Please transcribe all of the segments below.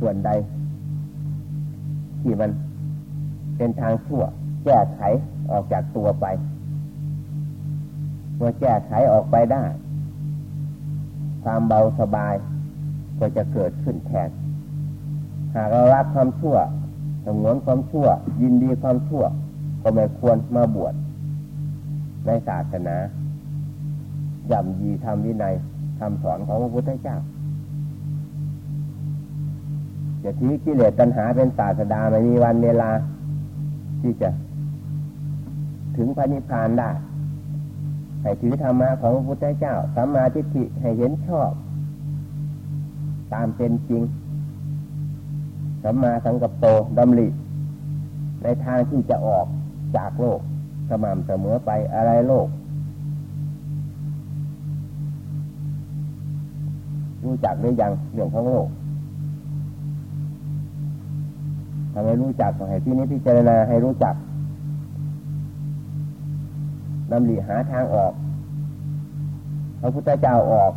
ส่วนใด ที่มันเป็นทางชั่ว แก้ไขออกจากตัวไป เมื่อแก้ไขออกไปได้ ความเบาสบาย ก็จะเกิดขึ้นแทนหากเรารักความชั่วสงวนความชั่ว ยินดีความชั่ว ก็ไม่ควรมาบวชในศาสนาย่ำยีทำวินัยคำสอนของพระพุทธเจ้า จะถือกิเลสตัณหาเป็นศาสดาไม่มีวันเวลา ที่จะ ถึงพระนิพพานได้ให้ถือธรรมะของพระพุทธเจ้าสัมมาทิฏฐิให้เห็นชอบ ตามเป็นจริงสัมมาสังกัปโตดำริในทางที่จะออกจากโลกสม่ำเสมอไปอะไรโลก รู้จักหรือยังเรื่องของโลก ทำให้รู้จักให้ที่นี้พิจารณาให้รู้จักดำริหาทางออก พระพุทธเจ้าออก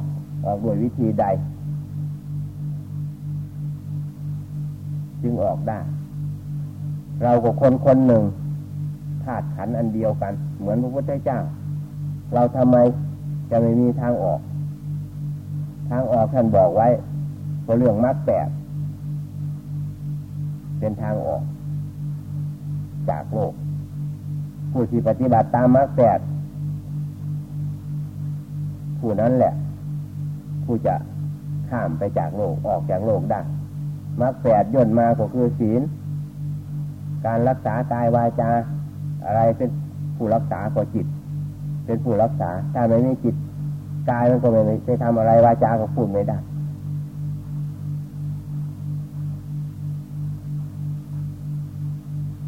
ออกด้วยวิธีใด จึงออกได้ เรากับคนคนหนึ่งธาตุขันอันเดียวกัน เหมือนพระพุทธเจ้า เราทำไมจะไม่มีทางออก ทางออกท่านบอกไว้เรื่องมรรคแปด เป็นทางออก จากโลก ผู้ที่ปฏิบัติตามมรรคแปดผู้นั้นแหละ ผู้จะข้ามไปจากโลกออกจากโลกได้มรรคแปดย่นมาก็คือศีล การรักษากายวาจา อะไรเป็นผู้รักษาก็จิต เป็นผู้รักษาถ้าไม่มีจิตกายมันก็ไม่ได้ทำอะไรวาจาก็พูดไม่ได้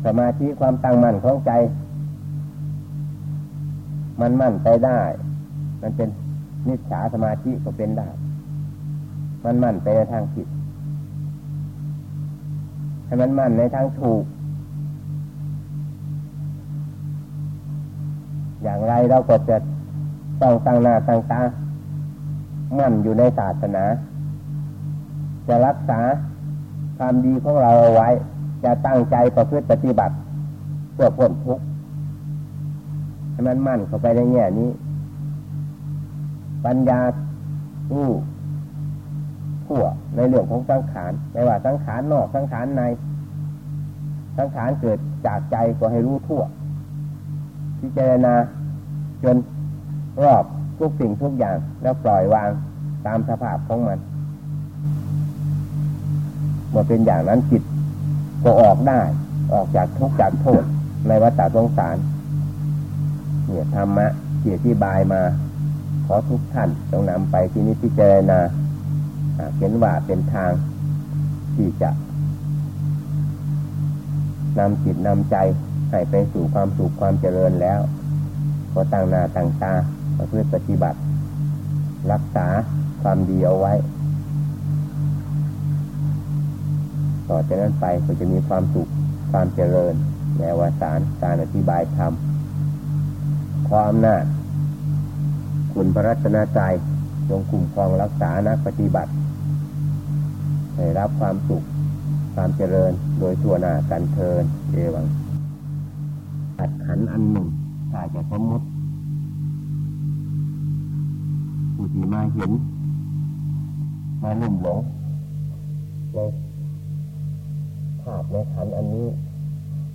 สมาธิความตั้งมั่นของใจ มันมั่นไปได้ มันเป็นนิสสาสมาธิก็เป็นได้ มันมั่นไปในทางผิด ให้มันมั่นในทางถูก อย่างไรเราก็จะต้องตั้งหน้าตั้งตา มั่นอยู่ในศาสนา จะรักษาความดีของเราเอาไว้ จะตั้งใจประพฤติปฏิบัติเพื่อพ้นทุกข์ให้มันมั่นเข้าไปในแง่นี้ ปัญญารู้ทั่วในเรื่องของสังขารไม่ว่าสังขารนอกสังขารใน สังขารเกิดจากใจก็ให้รู้ทั่ว พิจารณาจนรอบทุกสิ่งทุกอย่างแล้วปล่อยวางตามสภาพของมันเมื่อเป็นอย่างนั้นจิต ก็ออกได้ ออกจากทุกข์จากโทษ ในวัฏสงสาร เนี่ยธรรมะที่อธิบายมา ขอทุกท่านจงนำไปที่นี้พิจารณาเห็นว่าเป็นทางที่จะนำจิตนำใจให้ไปสู่ความสุขความเจริญแล้ว ก็ตั้งหน้าตั้งตาเพื่อปฏิบัติ รักษาความดีเอาไว้ ต่อจากนั้นไปก็จะมีความสุขความเจริญในวสารการอธิบายธรรมความนาจคุณพระรัตนใจจงคุ้มครองรักษานักปฏิบัติให้รับความสุขความเจริญโดยตัวหน้ากันเทินเอวังอัดขันอันหนึ่งถ้าจะสมมติผู้ที่มาเห็นมาลุ่มหลงใน ภาพในขันอันนี้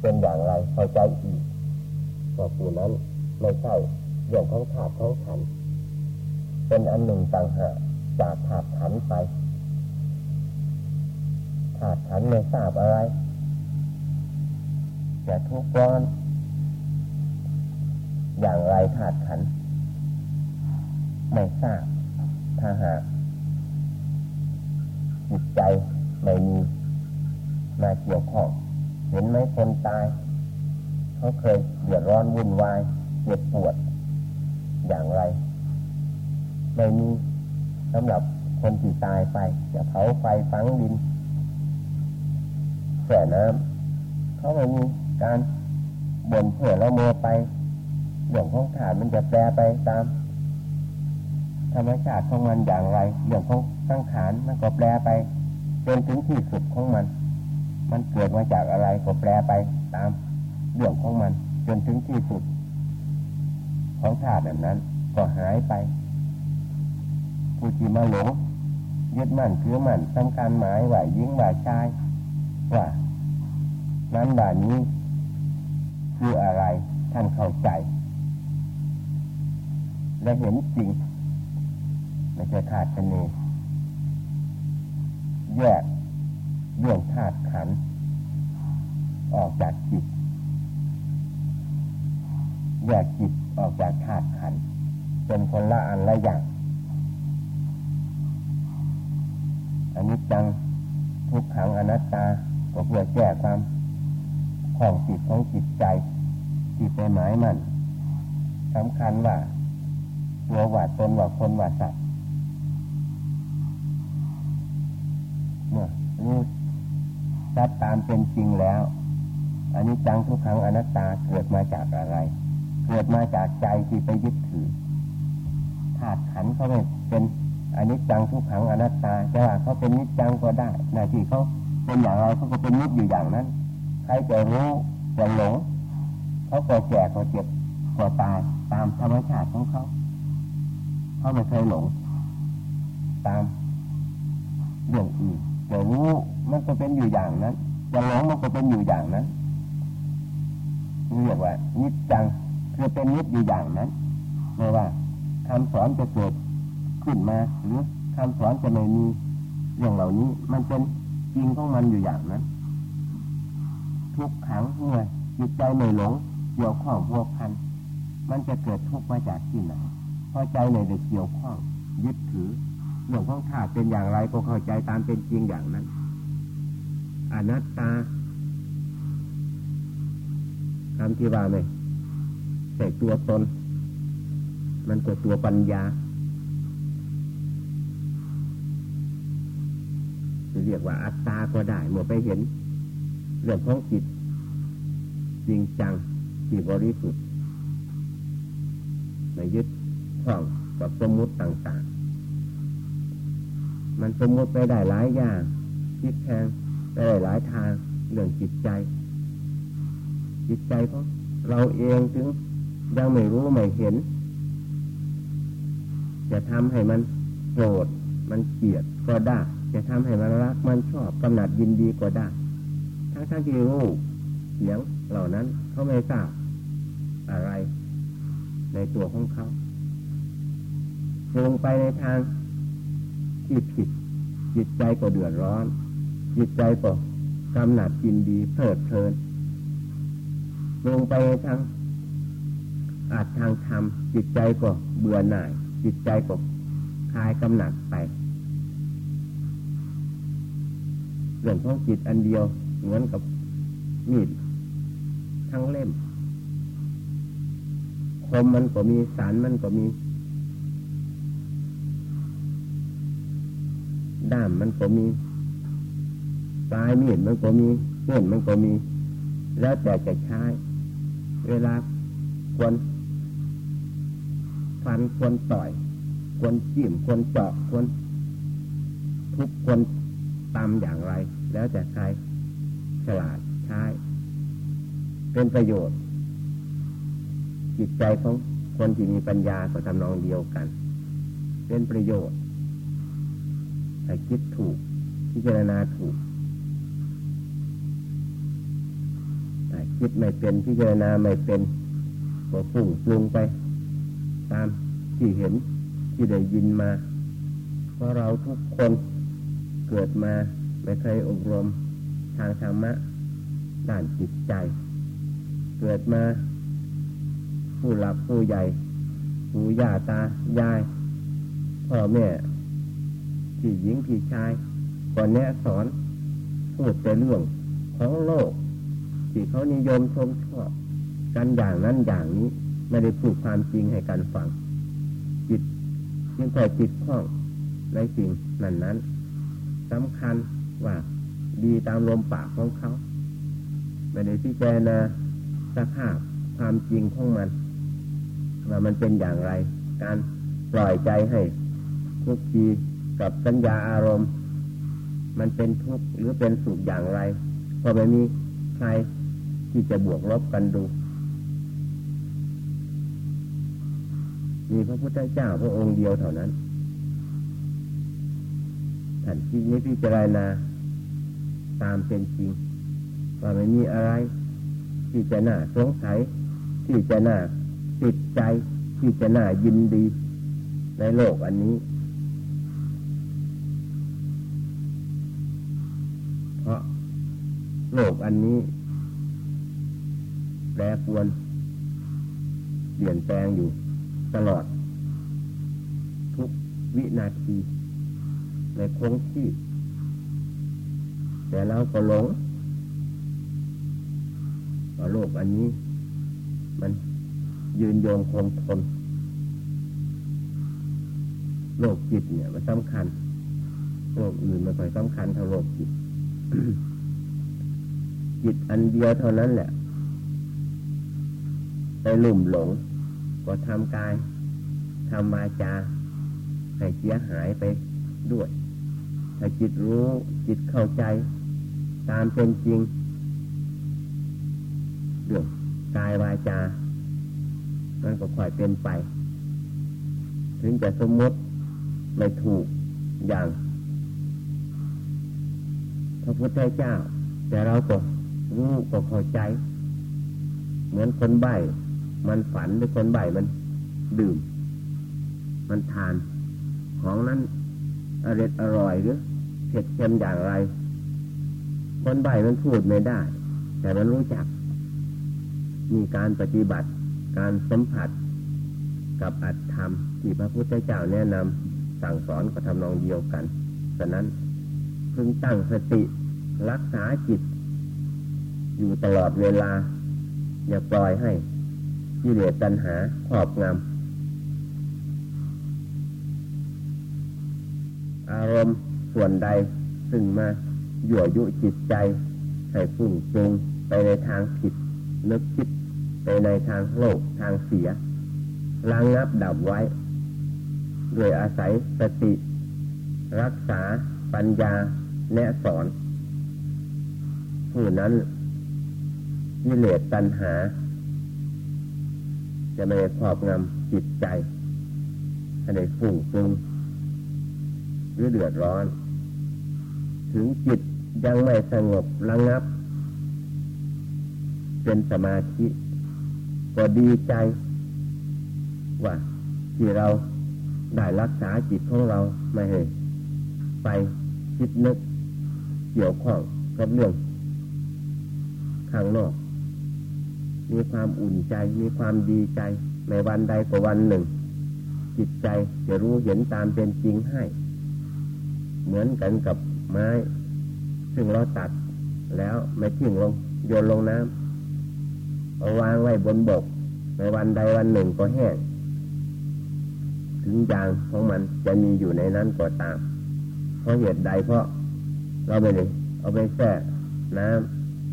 เป็นอย่างไรเข้าใจอีกว่าผู้นั้นไม่ใช่เรื่องของภาพของขันเป็นอันหนึ่งต่างหากจากภาพขันไปขาดขันไม่ทราบอะไรจะทุกข์ร้อนอย่างไรขาดขันไม่ทราบถ้าหากจิตใจไม่มี มาเกี่ยวข้องเห็นไหมคนตาย เขาเคยเดือดร้อนวุ่นวายเจ็บปวด อย่างไร ไม่มีสำหรับคนที่ตายไป จะเผาไฟฝังดินแช่น้ำเขาไม่มีการบ่นเผื่อเราโมไปเรื่องของฐานมันจะแปรไปตามธรรมชาติของมันอย่างไรเรื่องของสังขารมันก็แปรไปจนถึงที่สุดของมัน มันเกิดมาจากอะไรก็แปลไปตามเรื่องของมัน จนถึงที่สุด ของธาตุแบบนั้น ก็หายไปผู้ที่มาหลงยึดมั่นถือมั่นสำคัญหมายว่ายิงว่าชายว่านั้นว่านี้คืออะไรท่านเข้าใจ และเห็นจริง ไม่ใช่ขาดกันเองแยก เรื่องธาตุขันออกจากจิตแยกจิตออกจากธาตุขันเป็นคนละอันละอย่างอันนี้จังทุกขังอนัตตาก็เพื่อแก้ความของจิตของจิตใจที่ไปหมายมันสำคัญว่าตัวว่าตนว่าคนว่าสัตว์เมื่อรู้ ชัดตามเป็นจริงแล้วอันนี้จังทุกครั้งอนัตตาเกิดมาจากอะไร เกิดมาจากใจที่ไปยึดถือธาตุขันเขาไม่เป็นอันนี้จังทุกขังอนัตตาจะว่าเขาเป็นนิจจังก็ได้หน้าที่เขาเป็นอย่างไรเขาก็เป็นนิจอยู่อย่างนั้น ใครจะรู้จะหลงเขาก็แก่ก็เจ็บก็ตายตามธรรมชาติของเขาเขาไม่เคยหลง ตามเรื่องอื่น จะรู้มันก็เป็นอยู่อย่างนั้นจะหลงมันก็เป็นอยู่อย่างนั้นเรียกว่านิจจังคือเป็นนิจอยู่อย่างนั้นไม่ว่าคำสอนจะเกิดขึ้นมาหรือคำสอนจะไม่มีเรื่องเหล่านี้ มันเป็นจริงของมันอยู่อย่างนั้น ทุกขังเมื่อจิตใจไม่หลงเกี่ยวข้องพวกพันมันจะเกิดทุกข์มาจากที่ไหนพอใจในเกี่ยวข้องยึดถือ เรื่องของธาตุเป็นอย่างไรก็เข้าใจตามเป็นจริงอย่างนั้น อนัตตาคำที่ว่าไหมแต่ตัวตน มันก็ตัวปัญญาเรียกว่าอัตตาก็ได้เมื่อไปเห็น เรื่องของจิตจริงจังที่บริสุทธิ์ไม่ยึดข้องกับสมมุติต่าง ๆ มันสมมุติไปได้หลายอย่างคิดแทงไปได้หลายทางเรื่องจิตใจ จิตใจของเราเองถึงยังไม่รู้ไม่เห็น จะทำให้มันโกรธมันเกลียดก็ได้ จะทำให้มันรักมันชอบกำหนัดยินดีก็ได้ ทั้งทั้งที่รู้เสียงเหล่านั้นเขาไม่ทราบอะไร ในตัวของเขาลงไปในทาง ที่ผิดจิตใจก็เดือดร้อน จิตใจก็กำหนัดกินดีเพลิดเพลิน ลงไปทางอาจทางธรรมจิตใจก็เบื่อหน่าย จิตใจก็คลายกำหนัดไปเรื่องของจิตอันเดียวเหมือนกับมีดทั้งเล่มคมมันก็มีสารมันก็มี ด้ามมันก็มี ปลายมีดมันก็มีเส้นมันก็มี แล้วแต่จะใช้ เวลาควรฟันควรต่อยควรจิ้มควรเจาะควรทุกควรตำอย่างไร แล้วแต่ใครฉลาดใช้เป็นประโยชน์ จิตใจของคนที่มีปัญญาก็ทำนองเดียวกัน เป็นประโยชน์ ถ้าคิดถูกพิจารณาถูกถ้าคิดไม่เป็นพิจารณาไม่เป็นก็ฟุ้งปรุงไป ตามที่เห็นที่ได้ยินมา เพราะเราทุกคนเกิดมาไม่เคยอบรมทางธรรมะด้านจิตใจ เกิดมา ผู้หลักผู้ใหญ่ ผู้ย่าตายายพ่อแม่ พี่หญิงพี่ชายก่อนแนะสอนพูดแต่เรื่องของโลก ที่เขานิยมชมชอบกันอย่างนั้นอย่างนี้ไม่ได้พูดความจริงให้กันฟัง จิตยังแต่จิตข้องในสิ่งนั้นนั้นสำคัญว่าดีตามลมปากของเขาไม่ได้พิจารณาสภาพความจริงของมัน ว่ามันเป็นอย่างไร การปล่อยใจให้ทุกที กับสัญญาอารมณ์ มันเป็นทุกข์หรือเป็นสุขอย่างไร ก็ไม่มีใครที่จะบวกลบกันดูมีพระพุทธเจ้าพระองค์เดียวเท่านั้นท่านที่นี้พิจารณาตามเป็นจริงว่าไม่มีอะไร ที่จะน่าสงสัย ที่จะน่าติดใจ ที่จะน่ายินดีในโลกอันนี้ โลกอันนี้ แปรปวน เปลี่ยนแปลงอยู่ตลอด ทุกวินาที ในคงที่ แต่เราก็หลงว่าโลกอันนี้ มันยืนโยงคงทน โลกจิตเนี่ยมันสำคัญ โลกอื่นมันค่อยสำคัญเท่าโลกจิต จิตอันเดียวเท่านั้นแหละ ไปหลุ่มหลง ก็ทำกายทำวาจาให้เสียหายไปด้วย ถ้าจิตรู้จิตเข้าใจ ตามเป็นจริงเรื่องกายวาจา มันก็ค่อยเป็นไป ถึงจะสมมติไม่ถูกอย่าง พระพุทธเจ้า แต่เราก็ รู้ก็เข้าใจ เหมือนคนใบ้มันฝันหรือคนใบ้มันดื่ม มันทาน ของนั้นอร่อยอร่อยหรือเผ็ดเค็มอย่างไร คนใบ้มันพูดไม่ได้ แต่มันรู้จัก มีการปฏิบัติ การสัมผัส กับอัตธรรม ที่พระพุทธเจ้าแนะนำสั่งสอนก็ทำนองเดียวกันฉะนั้นพึงตั้งสติรักษาจิต อยู่ตลอดเวลา อย่าปล่อยให้กิเลสตัณหาครอบงำอารมณ์ส่วนใดซึ่งมาหยั่วยุจิตใจ ให้ฟุ้งซ่งไปในทางผิดนึกคิดไปในทางโลกทางเสียระงับดับไว้ด้วยอาศัยสติ รักษาปัญญาแนะสอนผู้นั้น กิเลสตัณหา จะไม่ครอบงำจิตใจให้ได้ฟุ้งฟุ้งหรือเดือดร้อน ถึงจิตยังไม่สงบระงับ เป็นสมาธิ ก็ดีใจ ว่าที่เราได้รักษาจิตของเราไม่ให้ไปคิดนึกเกี่ยวข้องกับเรื่องข้างนอก มีความอุ่นใจ มีความดีใจ ในวันใดก็วันหนึ่ง จิตใจจะรู้เห็นตามเป็นจริงให้ เหมือนกันกับไม้ ซึ่งเราตัดแล้วไม่ทิ้งลงโยนลงน้ำเอาวางไว้บนบก ในวันใดวันหนึ่งก็แห้งถึงยางของมันจะมีอยู่ในนั้นก็ตาม เพราะเหตุใดเพราะเราไม่ได้เอาไปแช่น้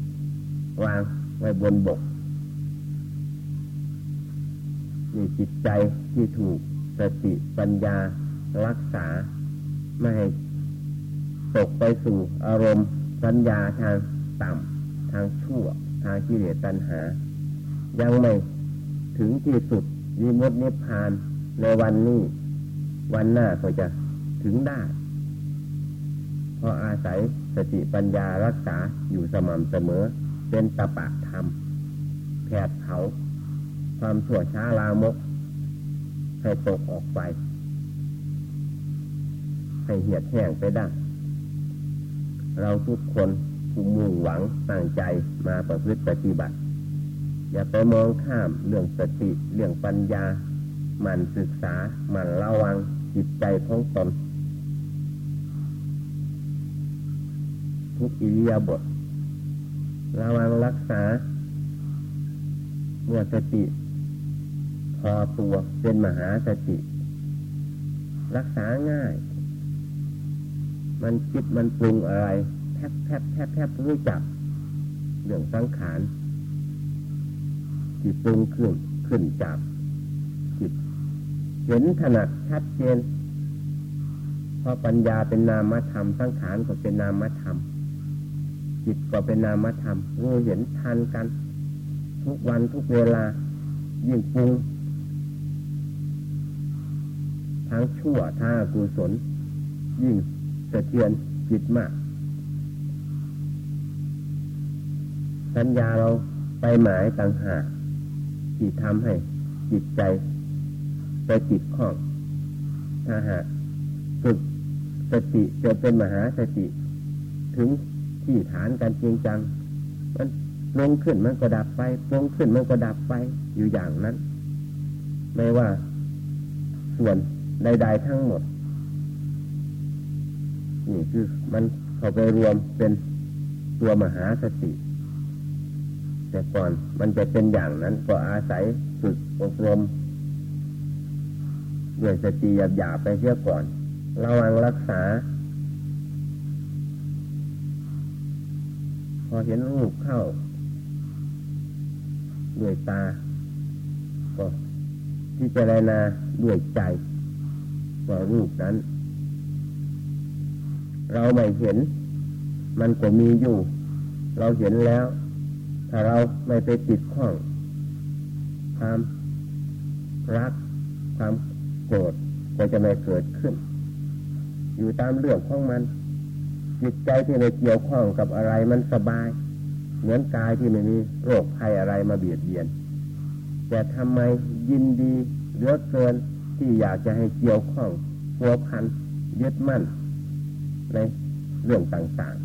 ำวางไว้บนบก มีจิตใจที่ถูกสติปัญญารักษา ไม่ให้ตกไปสู่อารมณ์สัญญาทางต่ำทางชั่ว ทางกิเลสตัณหา ยังไม่ถึงที่สุดวิมุตตินิพพานในวันนี้ วันหน้าก็จะถึงได้ เพราะอาศัยสติปัญญารักษาอยู่สม่ำเสมอ เป็นตปะธรรมแผดเผา ความชั่วช้าลามก ให้ตกออกไป ให้เหียดแห้งไปได้ เราทุกคนผู้มุ่งหวังตั้งใจมาประพฤติปฏิบัติ อย่าไปมองข้ามเรื่องสติเรื่องปัญญาหมั่นศึกษาหมั่นระวังจิตใจของตนทุกอิริยาบถระวังรักษาเมื่อสติ พอตัวเป็นมหาสติ รักษาง่าย มันคิดมันปรุงอะไร แทบแทบแทบแทบรู้จักเรื่องสังขารที่ปรุงขึ้นขึ้นจากจิตเห็นถนัดชัดเจนเพราะปัญญาเป็นนามธรรมสังขารก็เป็นนามธรรม จิตก็เป็นนามธรรมรู้เห็นทันกัน ทุกวันทุกเวลายิ่งปรุง ทั้งชั่วทั้งกุศล ยิ่งสะเทือนจิตมาก สัญญาเราไปหมายต่างหากที่ทำให้จิตใจ ไปจิตข้องถ้าหากฝึกสติจะเป็นมหาสติ ถึงที่ฐานการจริงจัง มันลงขึ้นมันก็ดับไปลงขึ้นมันก็ดับไปอยู่อย่างนั้น ไม่ว่าส่วน ใดๆทั้งหมด นี่คือมันเข้าไปรวมเป็นตัวมหาสติ แต่ก่อนมันจะเป็นอย่างนั้นก็อาศัยฝึกอบรมด้วยสติหยาบๆไปเสียก่อนระวังรักษา พอเห็นรูปเข้า ด้วยตา ก็ที่จะรนาด้วยใจ ว่ารูปนั้น เราไม่เห็น มันก็มีอยู่ เราเห็นแล้ว ถ้าเราไม่ไปติดข้อง ความรัก ความโกรธก็จะไม่เกิดขึ้น อยู่ตามเรื่องของมัน จิตใจที่ไม่เกี่ยวข้องกับอะไรมันสบาย เหมือนกายที่ไม่มีโรคภัยอะไรมาเบียดเบียน แต่ทำไมยินดีเหลือเกิน ที่อยากจะให้เกี่ยวข้องพัวพันยึดมั่นในเรื่องต่าง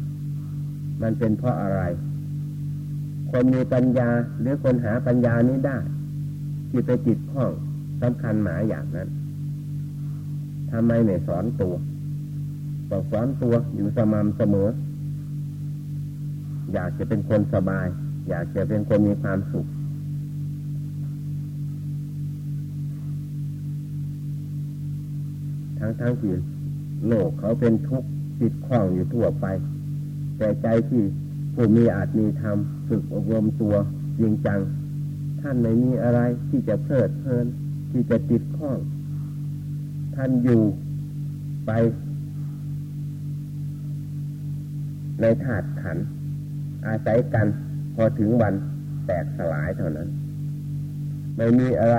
ๆ มันเป็นเพราะอะไร คนมีปัญญาหรือคนหาปัญญานี้ได้ที่ไปจิตข้องสำคัญหมายอย่างนั้นทำไมไม่สอนตัวต้องสอนตัวอยู่สม่ำเสมอ อยากจะเป็นคนสบาย อยากจะเป็นคนมีความสุข ทั้งทั้งที่โลกเขาเป็นทุกข์ติดข้องอยู่ทั่วไป แต่ใจที่ผู้มีอาจมีธรรมฝึกอบรมตัวจริงจัง ท่านไม่มีอะไรที่จะเพลิดเพลินที่จะติดข้อง ท่านอยู่ไป ในธาตุขัน อาศัยกันพอถึงวันแตกสลายเท่านั้น ไม่มีอะไร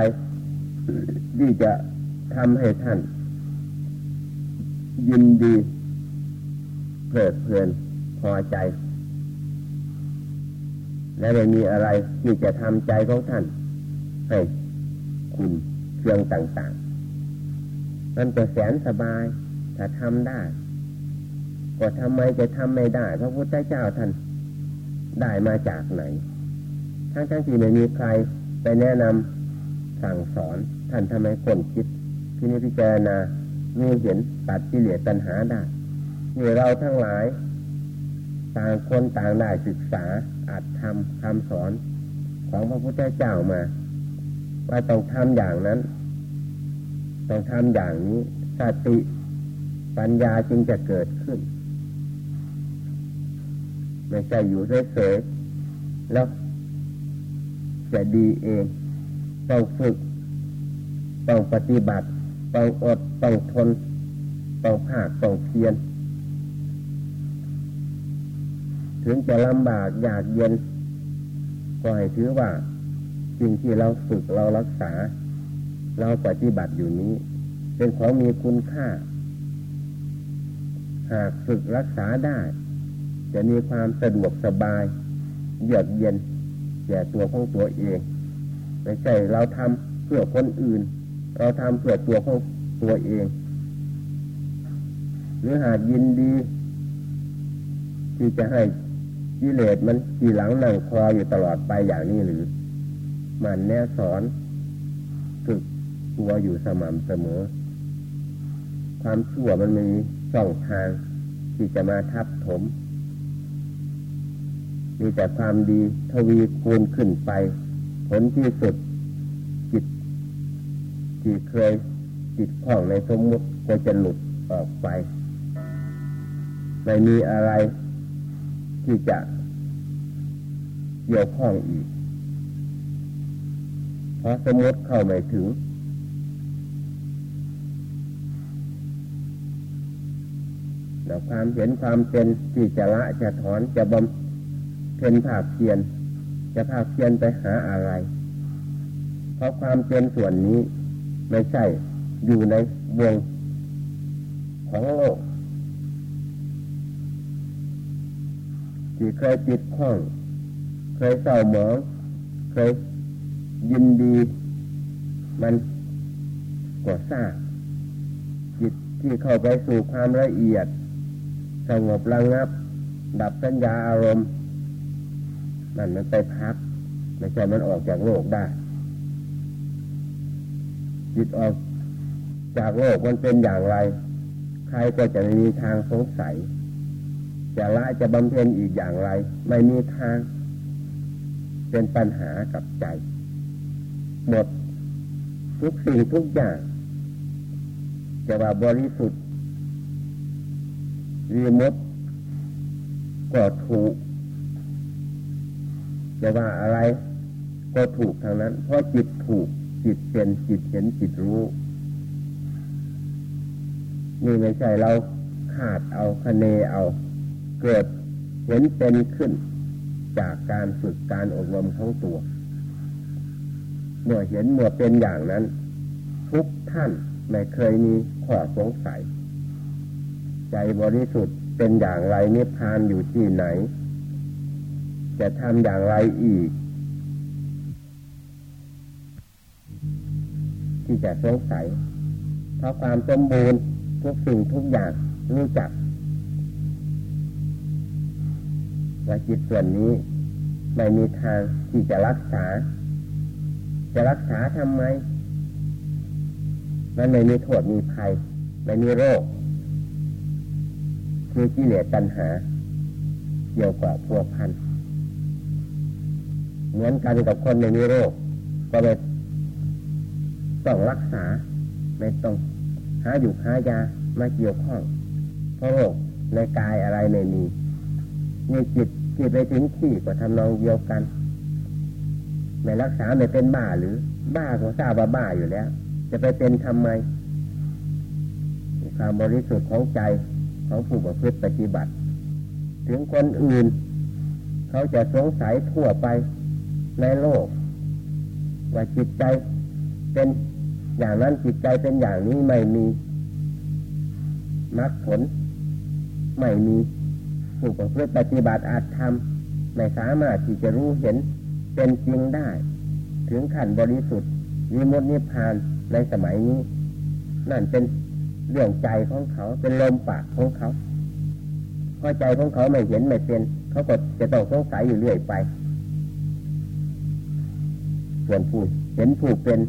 ที่จะทำให้ท่าน ยินดีเพลิดเพลินพอใจ และไม่มีอะไรที่จะทำใจของท่าน ให้คุณเครื่องต่างๆ มันจะแสนสบาย ถ้าทำได้ก็ทำไมจะทำไม่ได้ พระพุทธเจ้าท่านได้มาจากไหน ทั้งทั้งที่ไม่มีใครไปแนะนำสั่งสอนท่านทำไมคนคิดที่นี้พิจารณา มีเห็นตัดกิเลสตัณหาได้นี่เราทั้งหลาย ต่างคนต่างได้ศึกษาอาจทำคำสอนของพระพุทธเจ้ามา ว่าต้องทำอย่างนั้น ต้องทำอย่างนี้สติปัญญาจึงจะเกิดขึ้น ไม่ใช่อยู่เฉยๆแล้วจะดีเอง ต้องฝึก ต้องปฏิบัติ ต้องอดต้องทนต้องภาคต้องเพียรถึงจะลำบากอยากเย็นก็ให้ถือว่าสิ่งที่เราฝึกเรารักษา เราปฏิบัติอยู่นี้ เป็นของมีคุณค่า หากฝึกรักษาได้ จะมีความสะดวกสบายเยือกเย็นแก่ตัวของตัวเองไม่ใช่เราทำเพื่อคนอื่น เราทำเพื่อตัวของตัวเอง หรือหากยินดี ที่จะให้กิเลสมันขี่หลังนั่งคออยู่ตลอดไปอย่างนี้หรือ มันแน่สอนฝึกตัวอยู่สม่ำเสมอ ความชั่วมันมีช่องทางที่จะมาทับถม มีแต่ความดีทวีคูณขึ้นไป ผลที่สุด ที่เคยจิตข้องในสมมุติก็จะหลุดออกไป ไม่มีอะไรที่จะเกี่ยวข้องอีก เพราะสมมติเข้าไม่ถึง แล้วความเห็นความเป็นที่จะละจะถอนจะบำเพ็ญภาคเพียรจะภาคเพียรไปหาอะไร เพราะความเป็นส่วนนี้ ไม่ใช่อยู่ในวงของโลกที่เคยติดข้อง เคยเศร้าหมองเคยยินดี มันก่อสร้างจิตที่เข้าไปสู่ความละเอียด สงบระงับ ดับสัญญาอารมณ์นั่นมันไปพักไม่ใช่มันออกจากโลกได้ จิตออกจากโลกมันเป็นอย่างไร ใครก็จะไม่มีทางสงสัยจะละจะบำเพ็ญอีกอย่างไร ไม่มีทาง เป็นปัญหากับใจ หมดทุกสิ่งทุกอย่างจะว่าบริสุทธิ์วีมดก็ถูกจะว่าอะไรก็ถูกทางนั้น เพราะจิตถูก จิตเป็นจิตเห็นจิตรู้ นี่ไม่ใช่เราขาดเอาคะเนเอา เกิดเห็นเป็นขึ้น จากการฝึกการอบรมทั้งตัว เมื่อเห็นเมื่อเป็นอย่างนั้น ทุกท่านไม่เคยมีข้อสงสัย ใจบริสุทธิ์เป็นอย่างไรนิพพานอยู่ที่ไหน จะทำอย่างไรอีก ที่จะสงสัย เพราะความสมบูรณ์ทุกสิ่งทุกอย่างรู้จักว่าจิตส่วนนี้ไม่มีทางที่จะรักษา จะรักษาทำไม มันไม่มีโทษมีภัย ไม่มีโรค คือกิเลสตัณหา เกี่ยวกับพัวพัน เหมือนกันกับคนไม่มีโรค ก็ไม่ ต้องรักษาไม่ต้องหาอยู่หายามาเกี่ยวข้องเพราะโรคในกายอะไรไม่มีมีจิตที่ไปถึงที่ก็ทำนองเดียวกันไม่รักษาไม่เป็นบ้าหรือ บ้าก็ทราบว่าบ้าอยู่แล้ว จะไปเป็นทำไมความบริสุทธิ์ของใจของผู้ประพฤติปฏิบัติ ถึงคนอื่น เขาจะสงสัยทั่วไปในโลก ว่าจิตใจ เป็นอย่างนั้นจิตใจเป็นอย่างนี้ไม่มีมรรคผล ไม่มีผู้ประพฤติปฏิบัติอาจทำไม่สามารถที่จะรู้เห็นเป็นจริงได้ ถึงขั้นบริสุทธิ์วิมุตตินิพพานในสมัยนี้ นั่นเป็นเรื่องใจของเขาเป็นลมปากของเขาพอใจของเขาไม่เห็นไม่เป็นเขาก็จะต้องสงสัยอยู่เรื่อยไป ส่วนผู้เห็นผู้เป็น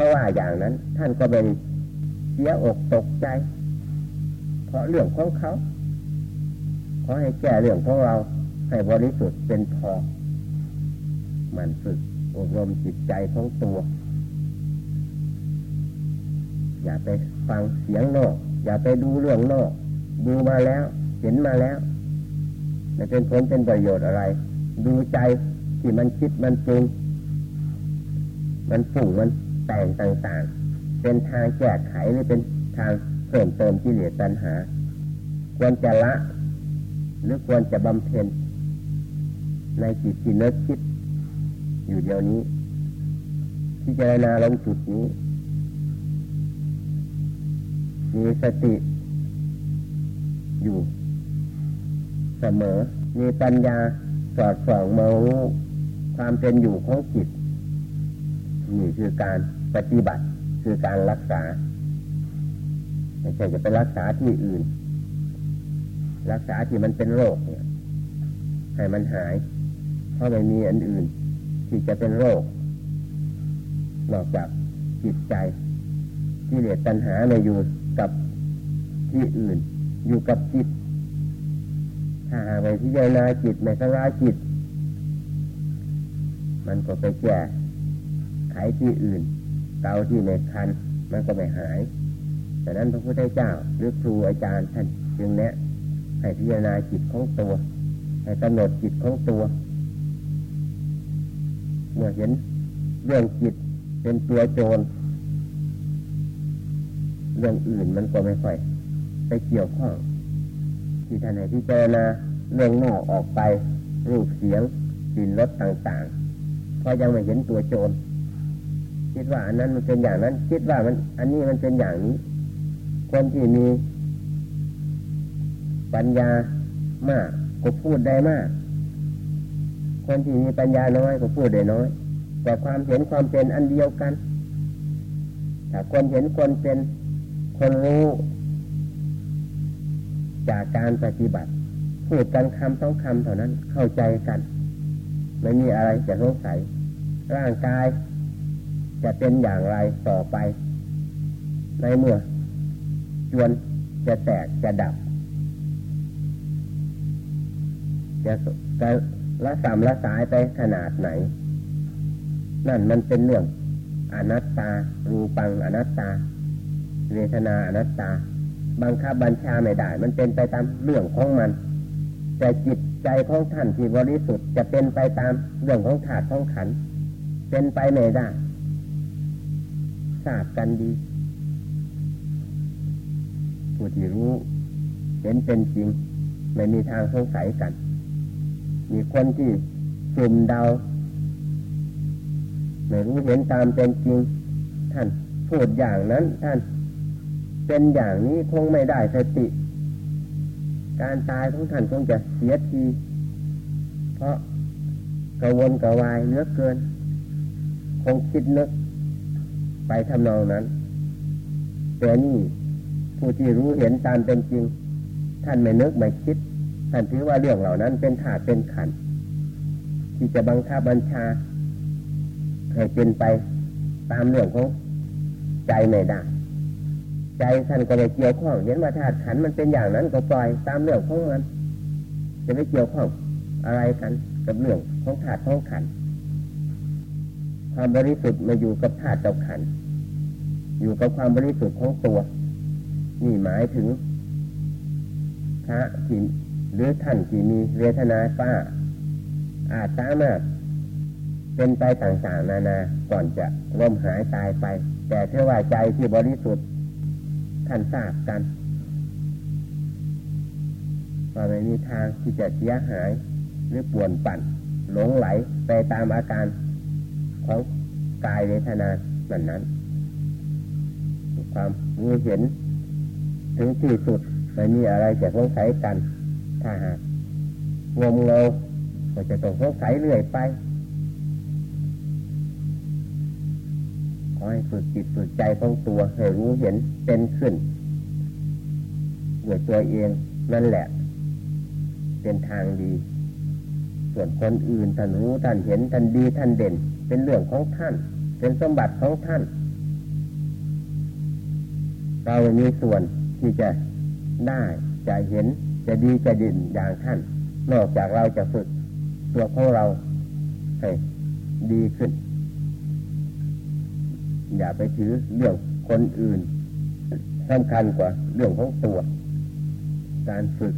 เขาว่าอย่างนั้น ท่านก็เป็นเสียอกตกใจ เพราะเรื่องของเขาขอให้แก้เรื่องของเราให้บริสุทธิ์เป็นพอ มันฝึกอบรมจิตใจของตัว อย่าไปฟังเสียงนอกอย่าไปดูเรื่องนอกดูมาแล้ว เห็นมาแล้วไม่เป็นผลเป็นประโยชน์อะไร ดูใจที่มันคิดมันปรุงมันฝุ่งมัน แต่งต่างๆ เป็นทางแก้ไขหรือเป็นทางเพิ่มเติมที่เหลือตัณหา ควรจะละ หรือควรจะบำเพ็ญในจิตที่นึกคิด อยู่เดียวนี้ ที่จะนาลงจุดนี้ มีสติอยู่ เสมอ มีปัญญาสอดส่องมารู้ความเป็นอยู่ของจิตนี่คือการ ปฏิบัติคือการรักษาไม่ใช่จะไปรักษาที่อื่น รักษาที่มันเป็นโรคเนี่ยให้มันหาย เพราะไม่มีอันอื่น ที่จะเป็นโรคนอกจากจิตใจที่เหลือตัณหาไม่อยู่กับที่อื่น อยู่กับจิตถ้าหากไปพิจารณาจิตในสลายจิต มันก็ไปแก่ไขที่อื่น เกาที่ในคันมันก็ไม่หายแต่นั้นพระพุทธเจ้าหรือครูอาจารย์ท่านจึงแนะให้พิจารณาจิตของตัวให้กำหนดจิตของตัว เมื่อเห็นเรื่องจิตเป็นตัวโจร เรื่องอื่นมันก็ไม่ค่อยไปเกี่ยวข้องที่ท่านให้พิจารณาเรื่องนอกออกไปรูปเสียงกลิ่นรสต่างๆเพราะยังไม่เห็นตัวโจร คิดว่าอันนั้นมันเป็นอย่างนั้น คิดว่ามัน อันนี้มันเป็นอย่างนี้ คนที่มีปัญญามากก็พูดได้มาก คนที่มีปัญญาน้อยก็พูดได้น้อย แต่ความเห็นความเป็นอันเดียวกันถ้าคนเห็นคนเป็นคนรู้ จากการปฏิบัติ พูดกันคำสองคำเท่านั้นเข้าใจกัน ไม่มีอะไรจะสงสัยร่างกาย จะเป็นอย่างไรต่อไป ในเมื่อจวนจะแตกจะดับ จะจะละสามละสายไปขนาดไหน นั่นมันเป็นเรื่องอนัตตา รูปังอนัตตา เวทนาอนัตตา บังคับบัญชาไม่ได้ มันเป็นไปตามเรื่องของมัน แต่จิตใจของท่านที่บริสุทธิ์จะเป็นไปตามเรื่องของถาดของขัน เป็นไปไม่ได้ ทราบกันดีผู้ที่รู้เห็นเป็นจริง ไม่มีทางสงสัยกัน มีคนที่สุ่มเดา ไม่รู้เห็นตามเป็นจริง ท่านพูดอย่างนั้นท่าน เป็นอย่างนี้คงไม่ได้สติ การตายของท่านคงจะเสียที เพราะกระวนกระวายเนื้อเกิน คงคิดนึก ไปทำนองนั้น แต่นี่ผู้ที่รู้เห็นตามเป็นจริง ท่านไม่นึกไม่คิด ท่านถือว่าเรื่องเหล่านั้นเป็นถาดเป็นขัน ที่จะบังคับบัญชาให้เป็นไปตามเรื่องของใจไม่ได้ใจท่านก็ไม่เกี่ยวข้องเห็นว่าธาตุขันมันเป็นอย่างนั้นก็ปล่อยตามเรื่องของมัน จะไม่เกี่ยวข้องอะไรกันกับเรื่องของธาตุของขัน ความบริสุทธิ์มาอยู่กับธาตุกับขัน อยู่กับความบริสุทธิ์ของตัว นี่หมายถึงพระที่หรือท่านที่มีเวทนาป้า อาจสามารถเป็นไปต่างๆ นานาก่อนจะล่มหายตายไป แต่เท่าว่าใจที่บริสุทธิ์ท่านทราบกันว่าไม่มีทางที่จะเสียหาย หรือป่วนปั่น หลงไหลไปตามอาการของกายเวทนานั้นนั้น ความรู้เห็น ถึงที่สุดไม่มีอะไรจะสงสัยกัน ถ้าหากงมเงาก็จะต้องสงสัยเรื่อยไปขอให้ฝึกจิตฝึกใจของตัวให้รู้เห็นเป็นขึ้นด้วยตัวเองนั่นแหละ เป็นทางดี ส่วนคนอื่นท่านรู้ท่านเห็นท่านดีท่านเด่น เป็นเรื่องของท่าน เป็นสมบัติของท่าน เรามีส่วนที่จะได้จะเห็นจะดีจะดินอย่างท่าน นอกจากเราจะฝึกตัวของเราให้ดีขึ้น อย่าไปถือเรื่องคนอื่นสำคัญกว่าเรื่องของตัว การฝึก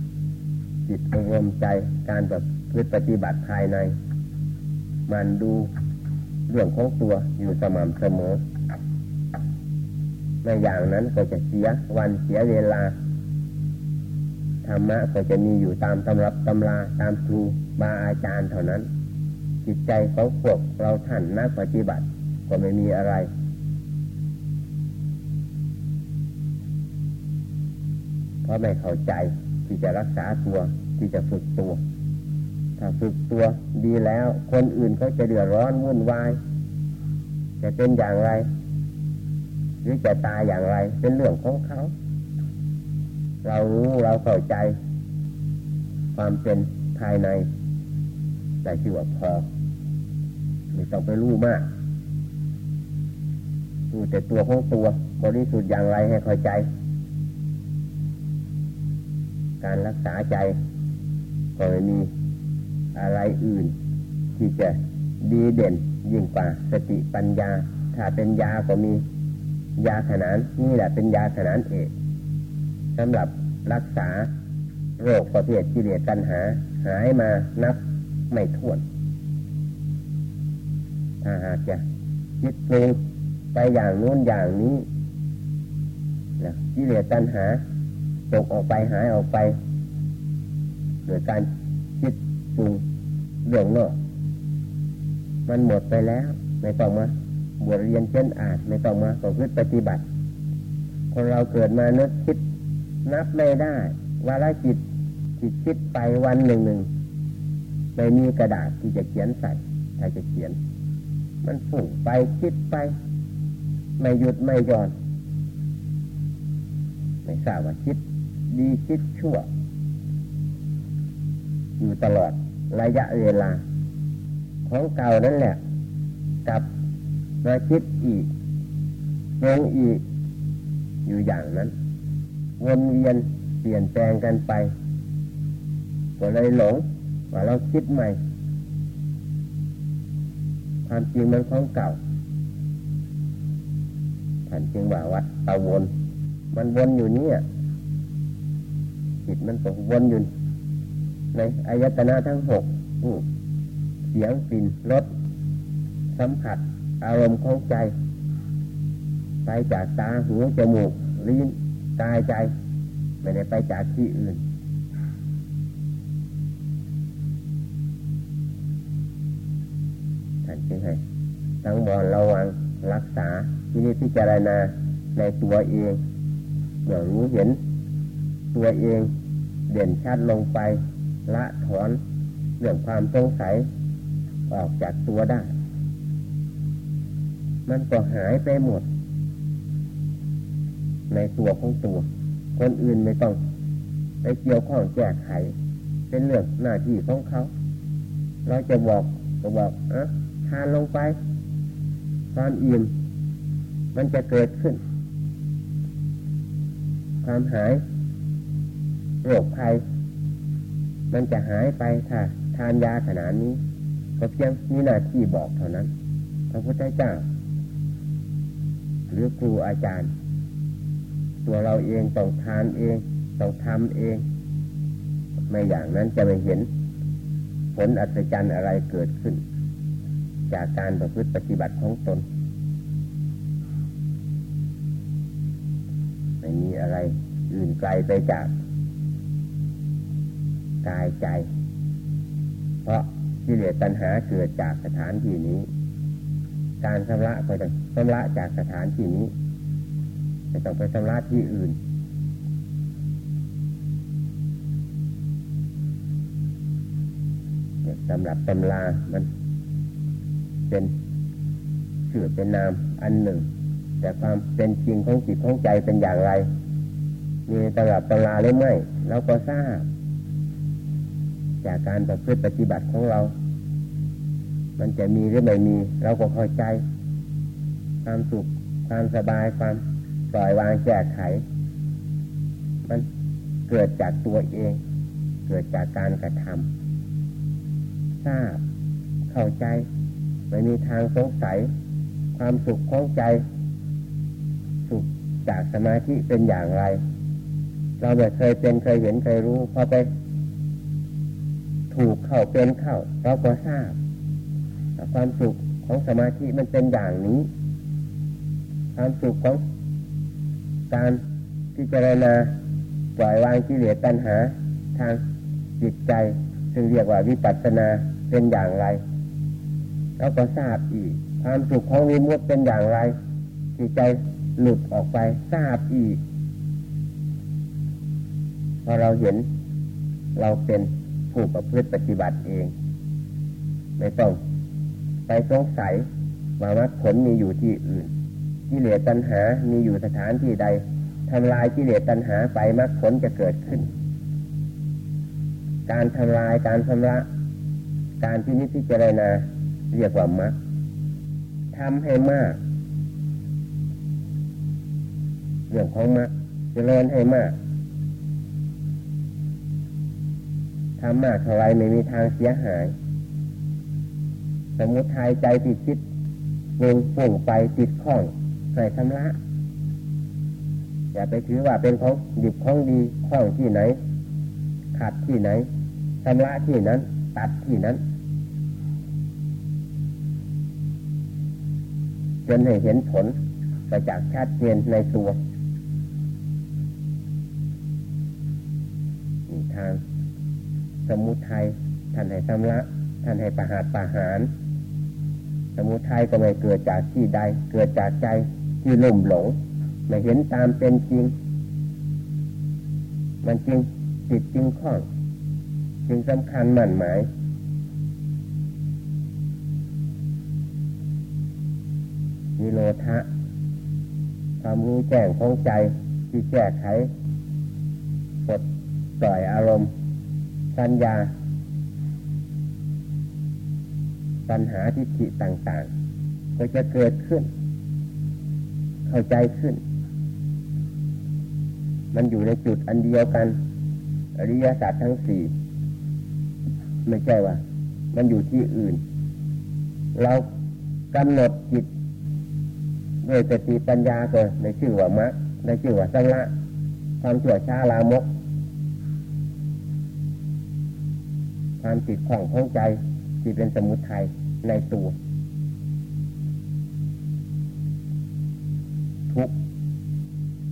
จิตอบรมใจการแบบพฤติปฏิบัติภายใน มันดูเรื่องของตัวอยู่สม่ำเสมอ ในอย่างนั้นก็จะเสียวันเสียเวลาธรรมะก็จะมีอยู่ตามตำรับตำราตามครูบาอาจารย์เท่านั้น จิตใจเของพวกเราท่านนักปฏิบัติ ก็ไม่มีอะไร เพราะไม่เข้าใจที่จะรักษาตัวที่จะฝึกตัว ถ้าฝึกตัวดีแล้ว คนอื่นเขาจะเดือดร้อนวุ่นวายจะเป็นอย่างไร หรือจะตายอย่างไร เป็นเรื่องของเขา เรารู้เราเข้าใจ ความเป็นภายในแต่ชื่อว่าพอไม่ต้องไปรู้มากรู้แต่ตัวของตัว บริสุทธิ์อย่างไรให้เข้าใจ การรักษาใจ ก็ไม่มีอะไรอื่น ที่จะดีเด่นยิ่งกว่าสติปัญญา ถ้าเป็นยาก็มี ยาขนานนี่แหละเป็นยาขนานเอกสำหรับรักษาโรคประเภทกิเลสตัณหา หายมานับไม่ถ้วน ถ้าหากจะคิดปรุงไปอย่างนู้นอย่างนี้นะกิเลสตัณหาตกออกไปหายออกไป โดยการคิดปรุงเรื่องนอกมันหมดไปแล้ว ไม่ต้องมา บวชเรียนเช่นอ่านไม่ต้องมาประพฤติปฏิบัติ คนเราเกิดมานึกคิดนับไม่ได้วาระจิตจิตคิดไปวันหนึ่งหนึ่งไม่มีกระดาษที่จะเขียนใส่ถ้าจะเขียน มันฝุ่งไปคิดไป ไม่หยุดไม่หย่อน ไม่ทราบว่าคิดดีคิดชั่ว อยู่ตลอดระยะเวลาของเก่านั่นแหละ กลับ มาคิดอีกลงอีก อยู่อย่างนั้น วนเวียนเปลี่ยนแปลงกันไปก็เลยหลงว่าเราคิดใหม่ ความจริงมันของเก่าท่านจึงว่าวัดตะวน มันวนอยู่นี่จิตมันตกวนอยู่ในอายตนะทั้งหกเสียงกลิ่นรสสัมผัส อารมณ์ของใจ ไปจากตาหูจมูกลิ้นกายใจ ไม่ได้ไปจากที่อื่น ท่านจึงให้ตั้งบอลระวังรักษาที่นี้พิจารณาในตัวเองเมื่อรู้เห็น ตัวเองเด่นชัดลงไป ละถอนเรื่องความสงสัยออกจากตัวได้ มันก็หายไปหมด ในตัวของตัว คนอื่นไม่ต้องไปเกี่ยวข้องแก้ไข เป็นเรื่องหน้าที่ของเขา เราจะบอกก็บอกอะทานลงไป ความอิ่มมันจะเกิดขึ้น ความหายโรคภัยมันจะหายไปถ้าทานยาขนาดนี้ ก็เพียงมีหน้าที่บอกเท่านั้นพระพุทธเจ้า หรือครูอาจารย์ ตัวเราเองต้องทานเองต้องทำเอง ไม่อย่างนั้นจะไม่เห็น ผลอัศจรรย์อะไรเกิดขึ้น จากการประพฤติปฏิบัติของตน ไม่มีอะไรอื่นไกลไปจากกายใจ เพราะกิเลสตัณหาเกิดจากสถานที่นี้ การชำระก็จะ ชำระจากสถานที่นี้ไม่ต้องไปชำระที่อื่น สำหรับตำรามันเป็นชื่อเป็นนามอันหนึ่ง แต่ความเป็นจริงของจิตของใจเป็นอย่างไร มีตำรับตำราหรือไม่เราก็ทราบ จากการประพฤติปฏิบัติของเรา มันจะมีหรือไม่มี เราก็เข้าใจ ความสุข ความสบายความปล่อยวางแก้ไข มันเกิดจากตัวเอง เกิดจากการกระทำทราบเข้าใจ ไม่มีทางสงสัย ความสุขของใจ สุขจากสมาธิเป็นอย่างไร เราไม่เคยเป็นเคยเห็นเคยรู้พอไป ถูกเข้าเป็นเข้า เราก็ทราบความสุขของสมาธิมันเป็นอย่างนี้ ความสุขของการพิจารณาปล่อยวางกิเลสตัณหา ทางจิตใจ ซึ่งเรียกว่าวิปัสสนาเป็นอย่างไรเราก็ทราบอีก ความสุขของวิมุตเป็นอย่างไร จิตใจหลุดออกไปทราบอีกพอเราเห็นเราเป็นผู้ประพฤติปฏิบัติเอง ไม่ต้องไปสงสัยว่ามรรคผลมีอยู่ที่อื่น กิเลสตัณหา มีอยู่สถานที่ใดทำลายกิเลสตัณหาไปมรรคผลจะเกิดขึ้น การทำลายการชำระ การที่นิพพิจารณาเรียกว่ามรรคทำให้มาก เรื่องของมรรคเจริญให้มากทำมากเท่าไรไม่มีทางเสียหาย สมมติทายใจติดคิดวงปุ่งไปติดข้อง ใส่ชำระอย่าไปถือว่าเป็นของดิบของดีข้องที่ไหน ขัดที่ไหนชำระที่นั้น ตัดที่นั้นจนให้เห็นผลไปจากชัดเจนในตัวทางสมุทัยท่านให้ชำระท่านให้ประหารประหาร สมุทัยก็ไม่เกิดจากที่ใด เกิดจากใจ ที่ลุ่มหลงไม่เห็นตามเป็นจริง มันจริงจิตจริงข้องจึงสำคัญหมั่นหมายมีโลทะความรู้แจ้งของใจที่แก้ไขปลดปล่อยอารมณ์ สัญญา ปัญหาทิฏฐิต่าง ๆ ก็จะเกิดขึ้น เข้าใจขึ้น มันอยู่ในจุดอันเดียวกัน อริยศาสัจทั้งสี่ไม่ใช่ว่า มันอยู่ที่อื่น เรากำหนดจิตด้วยสติปัญญาเกิดในชื่อว่ามะในชื่อว่าสังละความเฉื่อช้าลามกความติดข้องของใจที่เป็นสมุทัยในตัว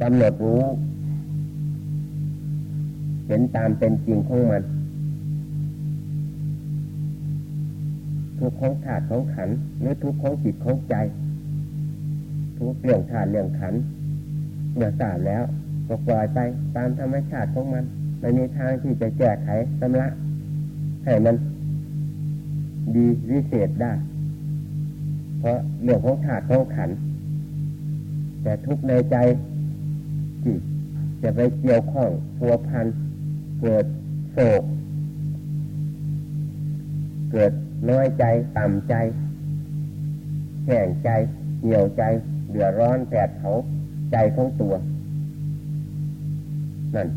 กำหนดรู้ เห็นตามเป็นจริงของมัน ทุกของธาตุของขันหรือทุกของจิตของใจ ทุกเรื่องธาตุเรื่องขันเมื่อทราบแล้วก็ปล่อยไปตามธรรมชาติของมันไม่มีทางที่จะแก้ไขสำละให้มันดีวิเศษได้ เพราะเรื่องของธาตุของขัน แต่ทุกในใจ ที่จะไปเกี่ยวข้องพัวพันเกิดโศก เกิดน้อยใจต่ำใจแข่งใจเหนียวใจเดือดร้อนแผดเผาใจของตัว นั่น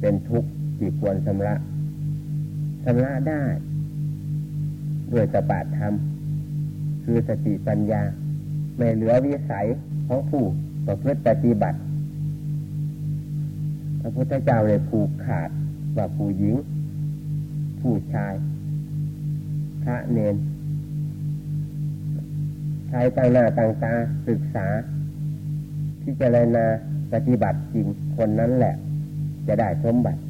เป็นทุกข์ที่ควรชำระชำระได้ ด้วยตบะธรรม คือสติปัญญา ไม่เหลือวิสัยของผู้ประพฤติปฏิบัติ ระพุทธเจ้าเลยผูกขาดว่าผู้หญิง ผู้ชาย พระเนนใช้ต่างหน้าต่างตาศึกษาพิจารณาปฏิบัติจริงคนนั้นแหละ จะได้สมบัติ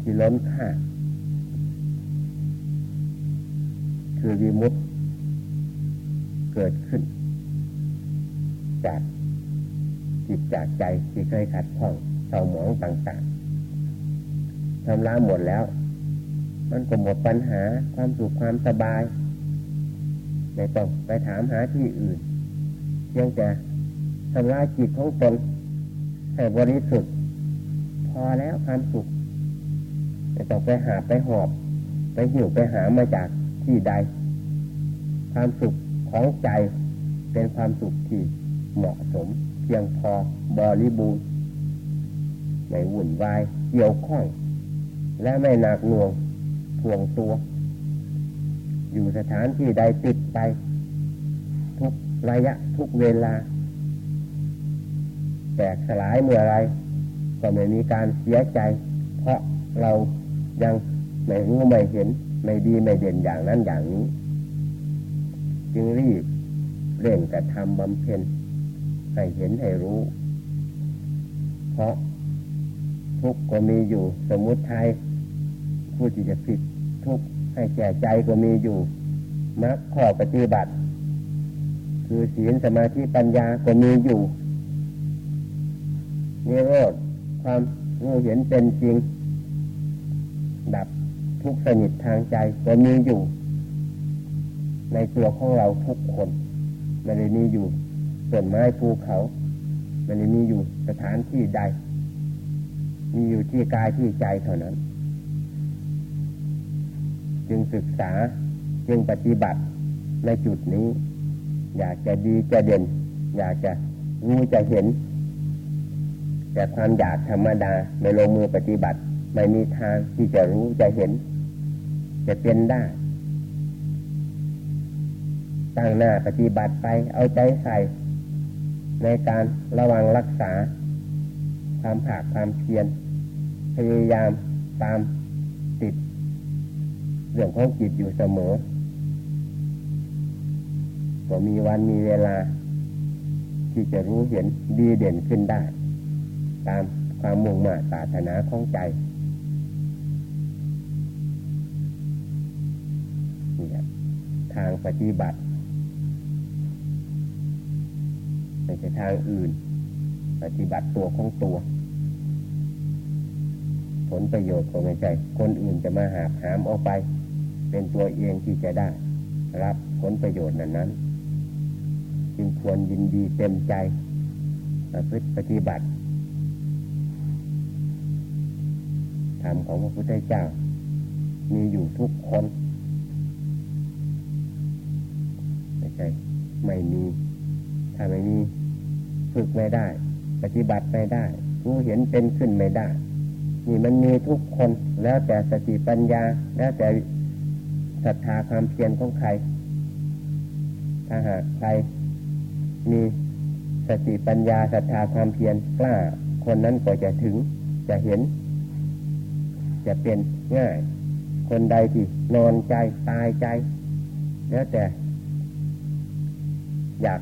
ที่ล้นค่าคือวิมุตเกิดขึ้น จากจิตจากใจที่เคยขัดข้องเศร้าหมองต่างๆทำล้าหมดแล้ว มันก็หมดปัญหาความสุขความสบายไม่ต้องไปถามหาที่อื่นเพียงแต่ทำลายจิตของตนให้บริสุทธิ์พอแล้วความสุขไม่ต้องไปหาไปหอบ ไปหิวไปหามาจากที่ใด ความสุขของใจเป็นความสุขที่ เหมาะสมเพียงพอบริบูรณ์ไม่วุ่นวายเกี่ยวข้องและไม่หนักหน่วงทวงตัว อยู่สถานที่ใดติดไป ทุกระยะทุกเวลา แตกสลายเมื่อไรก็ไม่มีการเสียใจ เพราะเรายังไม่รู้ไม่เห็น ไม่ดีไม่เด่นอย่างนั้นอย่างนี้ จึงรีบเร่งกระทำบำเพ็ญ ให้เห็นให้รู้ เพราะทุกก็มีอยู่ สมุทัยผู้ที่จะผิดทุกข์ให้แก่ใจก็มีอยู่มรรคข้อปฏิบัติ คือศีลสมาธิปัญญาก็มีอยู่นิโรธความรู้เห็นเป็นจริง ดับทุกสนิททางใจก็มีอยู่ ในตัวของเราทุกคนไม่ได้มีอยู่ ส่วนไม้ภูเขาม่ได้มีอยู่สถานที่ใด มีอยู่ที่กายที่ใจเท่านั้น จึงศึกษาจึงปฏิบัติในจุดนี้ อยากจะดีจะเด่น อยากจะรู้จะเห็น แต่ความอยากธรรมดาไม่ลงมือปฏิบัติ ไม่มีทางที่จะรู้จะเห็น จะเป็นได้ตั้งหน้าปฏิบัติไปเอาใจใส่ ในการระวังรักษา ความผากความเพียรพยายามตามติด เรื่องของจิตอยู่เสมอก็มีวันมีเวลา ที่จะรู้เห็นดีเด่นขึ้นได้ ตามความมุ่งมั่นศาสนาของใจนี่ทางปฏิบัติ ใช่ทางอื่น ปฏิบัติตัวของตัว ผลประโยชน์ของใช่คนอื่นจะมาหาหามเอาไป เป็นตัวเองที่จะได้ รับผลประโยชน์นั้นนั้นจึงควรยินดีเต็มใจประปฏิบัติธรรมของพระพุทธเจ้า มีอยู่ทุกคนไม่ใช่ไม่มี ถ้าไม่มี ฝึกไม่ได้ ปฏิบัติไม่ได้ รู้เห็นเป็นขึ้นไม่ได้ นี่มันมีทุกคนแล้วแต่สติปัญญา แล้วแต่ศรัทธาความเพียรของใคร ถ้าหากใคร มีสติปัญญาศรัทธาความเพียรกล้า คนนั้นก็จะถึงจะเห็น จะเป็นง่าย คนใดที่นอนใจตายใจ แล้วแต่ อยาก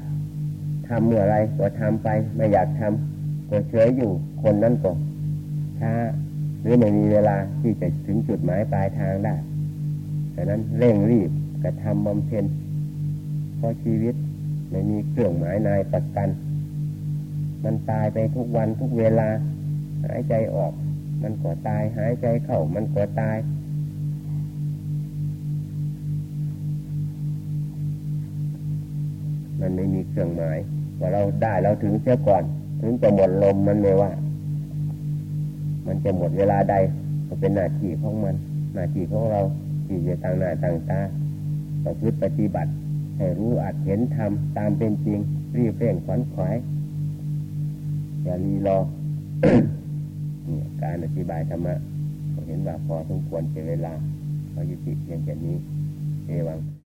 ทำเมื่อไรก็ทำไป ไม่อยากทำก็เฉยอยู่คนนั้นก็ช้าหรือไม่มีเวลาที่จะถึงจุดหมายปลายทางได้ดังนั้นเร่งรีบกระทำบำเพ็ญเพราะชีวิตไม่มีเครื่องหมายนายประกัน มันตายไปทุกวันทุกเวลา หายใจออก มันก็ตาย หายใจเข้ามันก็ตาย มันไม่มีเครื่องหมาย ว่เราได้เราถึงเสียก่อน ถึงจะหมดลมมันไม่ว่า มันจะหมดเวลาใดก็เป็นหน้าที่ของมัน หน้าที่ของเราที่จะต่างหน้าต่างตาต้องพึ่ปฏิบัติ ให้รู้อาจเห็นธรรมตามเป็นจริง รีบเร่งขวัญขวายอย่ารีรอการอธิบายธรรมะเห็นว่าพอสมควรเสียเวลาเรายุติเพียงแค่นี้เอวัง